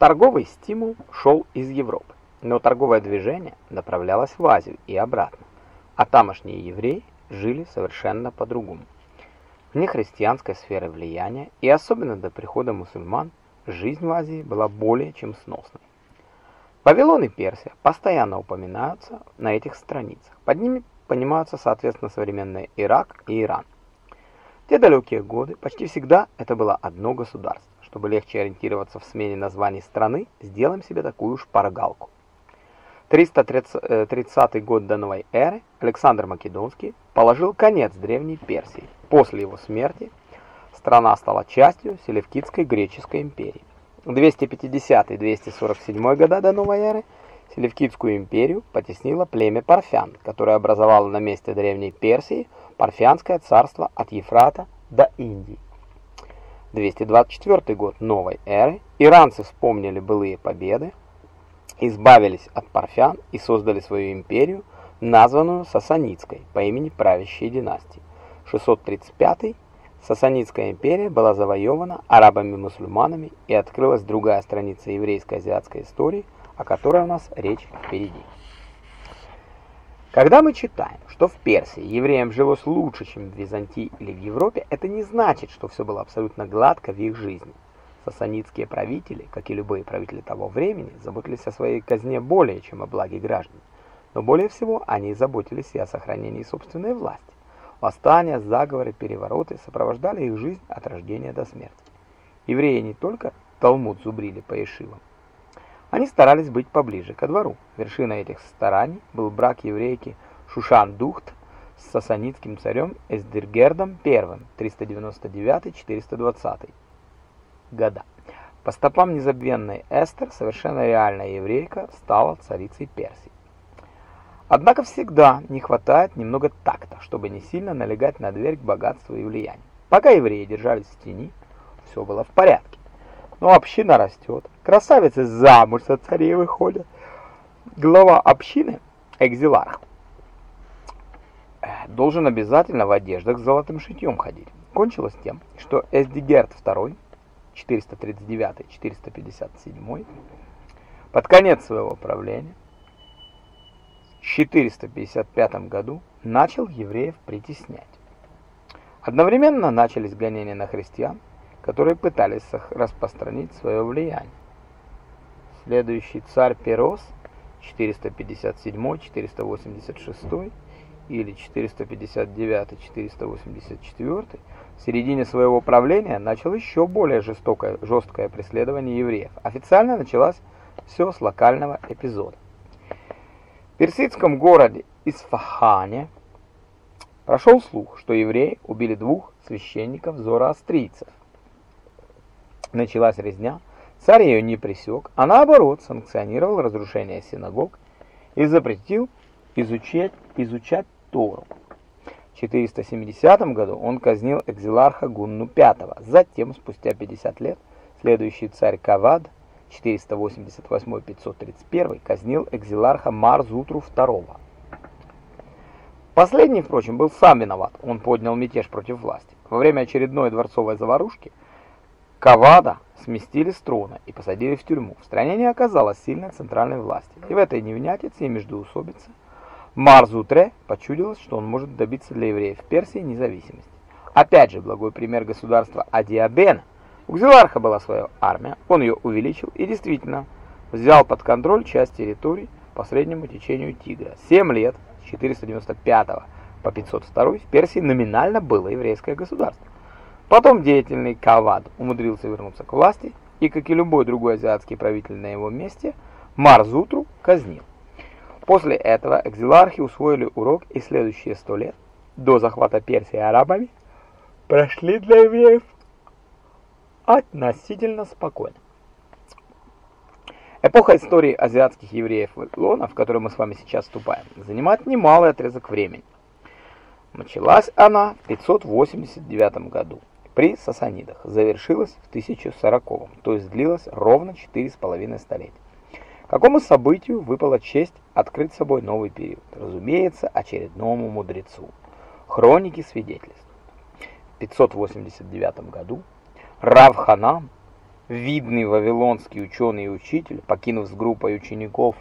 Торговый стимул шел из Европы, но торговое движение направлялось в Азию и обратно, а тамошние евреи жили совершенно по-другому. Вне христианской сферы влияния и особенно до прихода мусульман жизнь в Азии была более чем сносной. Вавилон и Персия постоянно упоминаются на этих страницах. Под ними понимаются, соответственно, современные Ирак и Иран. В те далекие годы почти всегда это было одно государство. Чтобы легче ориентироваться в смене названий страны, сделаем себе такую шпаргалку. 330 год до новой эры Александр Македонский положил конец древней Персии. После его смерти страна стала частью Селевкидской греческой империи. 250-247 года до новой эры Селевкидскую империю потеснило племя Парфян, которое образовало на месте древней Персии Парфянское царство от Ефрата до Индии. 224 год новой эры, иранцы вспомнили былые победы, избавились от парфян и создали свою империю, названную Сасанидской по имени правящей династии. 635 Сасанидская империя была завоевана арабами-мусульманами и открылась другая страница еврейской азиатской истории, о которой у нас речь впереди. Когда мы читаем, что в Персии евреям жилось лучше, чем в Византии или в Европе, это не значит, что все было абсолютно гладко в их жизни. Сасанидские правители, как и любые правители того времени, заботились о своей казне более, чем о благе граждан. Но более всего они заботились и о сохранении собственной власти. Восстания, заговоры, перевороты сопровождали их жизнь от рождения до смерти. Евреи не только Талмуд зубрили по Ешивам, они старались быть поближе ко двору. Вершиной этих стараний был брак еврейки Шушан-Духт с сасанидским царем Эсдиргердом I 399-420 года. По стопам незабвенной Эстер, совершенно реальная еврейка, стала царицей Персии. Однако всегда не хватает немного такта, чтобы не сильно налегать на дверь к богатству и влиянию. Пока евреи держались в тени, все было в порядке. Но община растет, красавицы замуж за царей выходят. Глава общины, экзиларх, должен обязательно в одеждах с золотым шитьем ходить. Кончилось тем, что Эсдигерт II, 439-457, под конец своего правления, в 455 году начал евреев притеснять. Одновременно начались гонения на христиан, которые пытались распространить свое влияние. Следующий царь Перос 457-486 или 459-484 в середине своего правления начал еще более жестокое, жесткое преследование евреев. Официально началось все с локального эпизода. В персидском городе Исфахане прошел слух, что евреи убили двух священников-зороастрийцев. Началась резня, царь ее не пресек, а наоборот санкционировал разрушение синагог и запретил изучать, изучать Тору. В 470 году он казнил экзиларха Гунну V. Затем, спустя 50 лет, следующий царь Кавад 488-531 казнил экзиларха Марзутру II. Последний, впрочем, был сам виноват. Он поднял мятеж против власти. Во время очередной дворцовой заварушки Кавада сместили с трона и посадили в тюрьму. В стране не оказалось сильной центральной власти. И в этой невнятице и междоусобице Марзутре почудилось, что он может добиться для евреев Персии независимости. Опять же, благой пример государства Адиабена. У Кзиларха была своя армия, он ее увеличил и действительно взял под контроль часть территорий по среднему течению Тигра. Семь лет, с 495 по 502 в Персии номинально было еврейское государство. Потом деятельный Кавад умудрился вернуться к власти и, как и любой другой азиатский правитель на его месте, Марзутру казнил. После этого экзилархи усвоили урок и следующие сто лет до захвата Персии арабами прошли для евреев относительно спокойно. Эпоха истории азиатских евреев Вавилона, в которую мы с вами сейчас вступаем, занимает немалый отрезок времени. Началась она в 589 году при Сасанидах завершилась в 1040, то есть длилась ровно 4,5 столетия. Какому событию выпала честь открыть собой новый период? Разумеется, очередному мудрецу. Хроники свидетельствуют. В 589 году Рав Ханам видный вавилонский ученый и учитель, покинув с группой учеников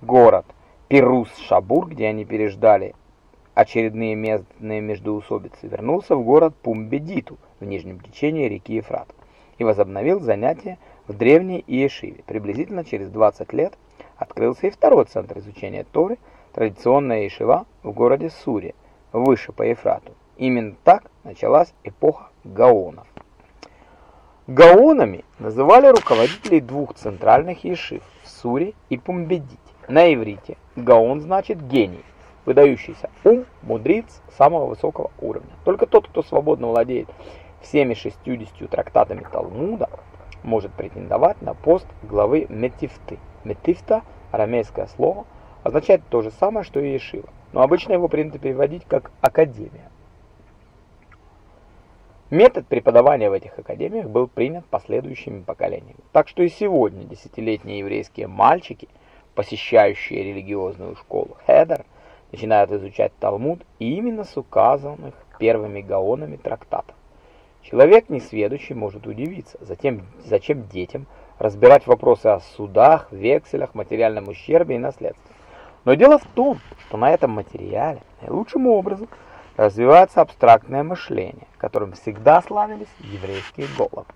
город Пирус-Шабур, где они переждали очередные местные междоусобицы, вернулся в город Пумбедиту в нижнем течении реки Ефрат и возобновил занятия в древней Иешиве. Приблизительно через 20 лет открылся и второй центр изучения Торы, традиционная Иешива в городе Суре, выше по Ефрату. Именно так началась эпоха Гаонов. Гаонами называли руководителей двух центральных ешив в Суре и Пумбедите. На иврите Гаон значит гений, выдающийся ум, мудрец самого высокого уровня. Только тот, кто свободно владеет всеми 60 трактатами Талмуда, может претендовать на пост главы Метифты. Метифта, арамейское слово, означает то же самое, что и Ешива, но обычно его принято переводить как «академия». Метод преподавания в этих академиях был принят последующими поколениями. Так что и сегодня десятилетние еврейские мальчики, посещающие религиозную школу Хедер, начинают изучать Талмуд именно с указанных первыми гаонами трактатов. Человек несведущий может удивиться, затем, зачем детям разбирать вопросы о судах, векселях, материальном ущербе и наследстве. Но дело в том, что на этом материале наилучшим образом – развивается абстрактное мышление, которым всегда славились еврейские головы.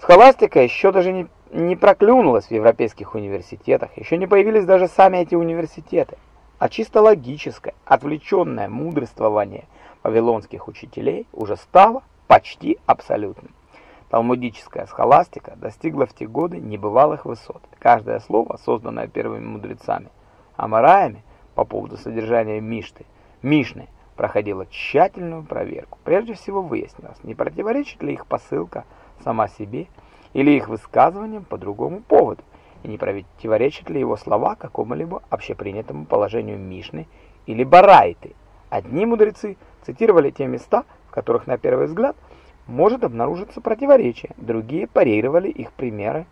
Схоластика еще даже не, не проклюнулась в европейских университетах, еще не появились даже сами эти университеты, а чисто логическое, отвлеченное мудрствование вавилонских учителей уже стало почти абсолютным. Талмудическая схоластика достигла в те годы небывалых высот. Каждое слово, созданное первыми мудрецами, амараями по поводу содержания Мишты, Мишны, проходила тщательную проверку. Прежде всего выяснилось, не противоречит ли их посылка сама себе или их высказываниям по другому поводу, и не противоречат ли его слова какому-либо общепринятому положению Мишны или Барайты. Одни мудрецы цитировали те места, в которых на первый взгляд может обнаружиться противоречие, другие парировали их примеры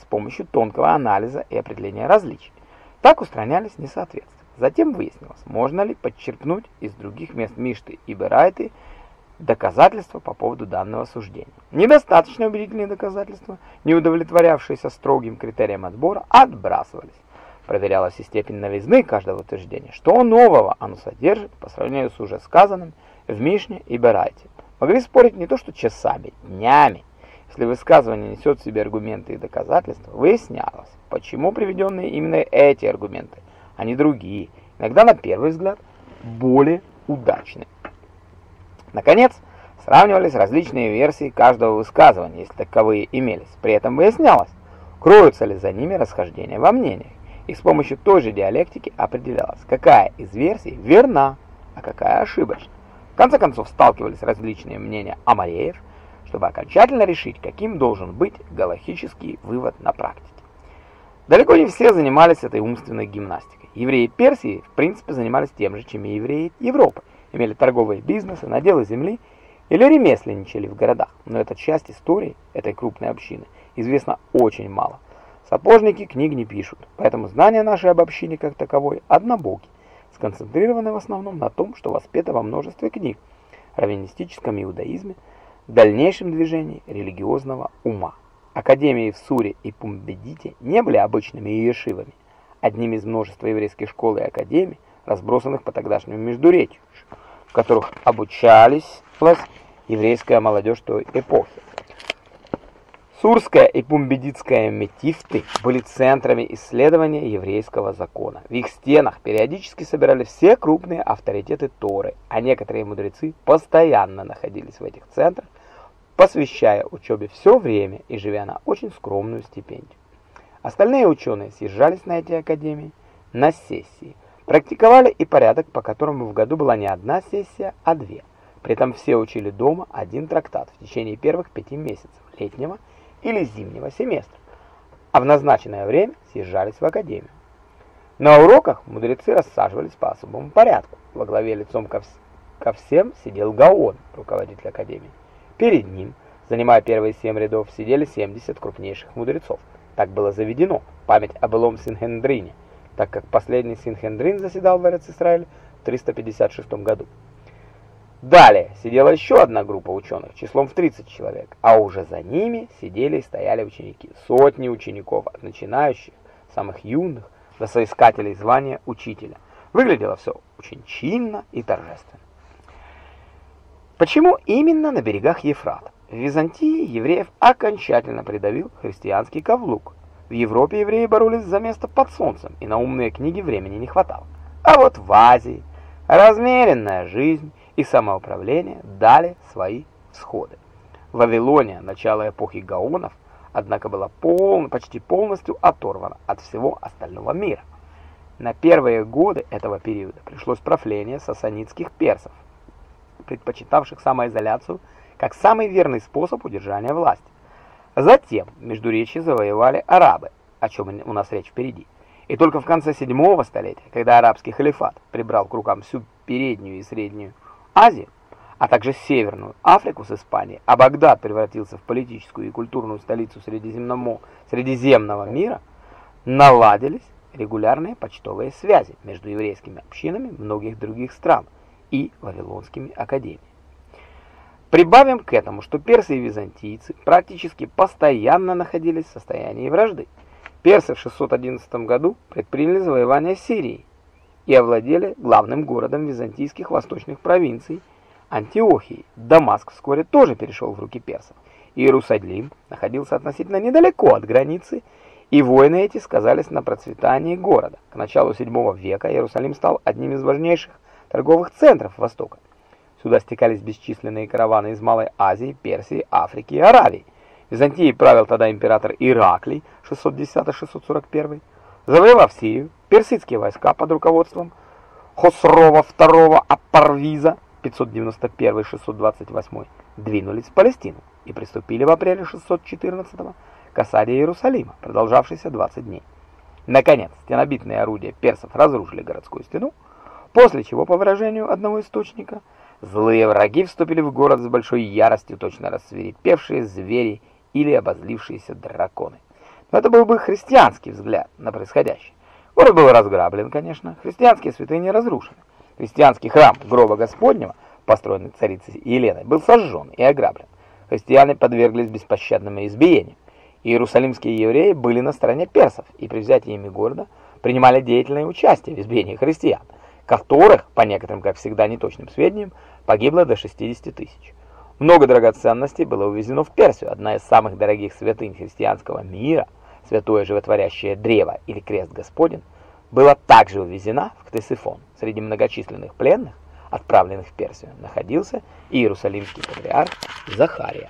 с помощью тонкого анализа и определения различий. Так устранялись несоответствия. Затем выяснилось, можно ли подчеркнуть из других мест Мишты и Берайты доказательства по поводу данного суждения. Недостаточно убедительные доказательства, не удовлетворявшиеся строгим критериям отбора, отбрасывались. Проверялась и степень новизны каждого утверждения, что нового оно содержит по сравнению с уже сказанным в Мишне и Берайте. Могли спорить не то что часами, днями. Если высказывание несет в себе аргументы и доказательства, выяснялось, почему приведенные именно эти аргументы – а не другие, иногда на первый взгляд более удачные. Наконец, сравнивались различные версии каждого высказывания, если таковые имелись. При этом выяснялось, кроются ли за ними расхождения во мнениях, и с помощью той же диалектики определялось, какая из версий верна, а какая ошибочна. В конце концов, сталкивались различные мнения амареев, чтобы окончательно решить, каким должен быть галахический вывод на практике. Далеко не все занимались этой умственной гимнастикой. Евреи Персии, в принципе, занимались тем же, чем и евреи Европы. Имели торговые бизнесы, наделы земли или ремесленничали в городах. Но эта часть истории этой крупной общины известна очень мало. Сапожники книг не пишут, поэтому знания нашей об общине как таковой однобоки, сконцентрированы в основном на том, что воспето во множестве книг, раввинистическом иудаизме, дальнейшем движении религиозного ума. Академии в Суре и Пумбедите не были обычными иешивами одним из множества еврейских школ и академий, разбросанных по тогдашнему междуречью, в которых обучались еврейская молодежь той эпохи. Сурская и Пумбедитская метифты были центрами исследования еврейского закона. В их стенах периодически собирались все крупные авторитеты Торы, а некоторые мудрецы постоянно находились в этих центрах, посвящая учебе все время и живя на очень скромную стипендию. Остальные ученые съезжались на эти академии на сессии, практиковали и порядок, по которому в году была не одна сессия, а две. При этом все учили дома один трактат в течение первых пяти месяцев летнего или зимнего семестра, а в назначенное время съезжались в академию. На уроках мудрецы рассаживались по особому порядку. Во главе лицом ко, вс ко всем сидел Гаон, руководитель академии. Перед ним, занимая первые семь рядов, сидели 70 крупнейших мудрецов. Так было заведено, память о былом Синхендрине, так как последний Синхендрин заседал в Эрец-Исраиль в 356 году. Далее сидела еще одна группа ученых, числом в 30 человек, а уже за ними сидели и стояли ученики. Сотни учеников, от начинающих, самых юных, до соискателей звания учителя. Выглядело все очень чинно и торжественно. Почему именно на берегах Ефрата? В Византии евреев окончательно придавил христианский кавлук. В Европе евреи боролись за место под солнцем, и на умные книги времени не хватало. А вот в Азии размеренная жизнь и самоуправление дали свои всходы. Вавилония, начало эпохи Гаонов, однако была пол, почти полностью оторвана от всего остального мира. На первые годы этого периода пришлось правление сасанидских персов, предпочитавших самоизоляцию как самый верный способ удержания власти. Затем Междуречье завоевали арабы, о чем у нас речь впереди. И только в конце 7 столетия, когда арабский халифат прибрал к рукам всю переднюю и среднюю Азию, а также Северную Африку с Испанией, а Багдад превратился в политическую и культурную столицу Средиземного, мира, наладились регулярные почтовые связи между еврейскими общинами многих других стран и вавилонскими академиями. Прибавим к этому, что персы и византийцы практически постоянно находились в состоянии вражды. Персы в 611 году предприняли завоевание Сирии и овладели главным городом византийских восточных провинций Антиохии. Дамаск вскоре тоже перешел в руки персов. Иерусалим находился относительно недалеко от границы, и войны эти сказались на процветании города. К началу VII века Иерусалим стал одним из важнейших торговых центров Востока. Сюда стекались бесчисленные караваны из Малой Азии, Персии, Африки и Аравии. Византией правил тогда император Ираклий 610-641. Завоевав Сирию, персидские войска под руководством Хосрова II Апарвиза 591-628 двинулись в Палестину и приступили в апреле 614 к осаде Иерусалима, продолжавшейся 20 дней. Наконец, стенобитные орудия персов разрушили городскую стену, после чего, по выражению одного источника, злые враги вступили в город с большой яростью, точно рассверепевшие звери или обозлившиеся драконы. Но это был бы христианский взгляд на происходящее. Город был разграблен, конечно, христианские святыни разрушены. Христианский храм гроба Господнего, построенный царицей Еленой, был сожжен и ограблен. Христиане подверглись беспощадным избиениям. Иерусалимские евреи были на стороне персов и при взятии ими города принимали деятельное участие в избиении христиан, которых, по некоторым, как всегда, неточным сведениям, погибло до 60 тысяч. Много драгоценностей было увезено в Персию, одна из самых дорогих святынь христианского мира, святое животворящее древо или крест Господень, была также увезена в Ктесифон. Среди многочисленных пленных, отправленных в Персию, находился иерусалимский патриарх Захария.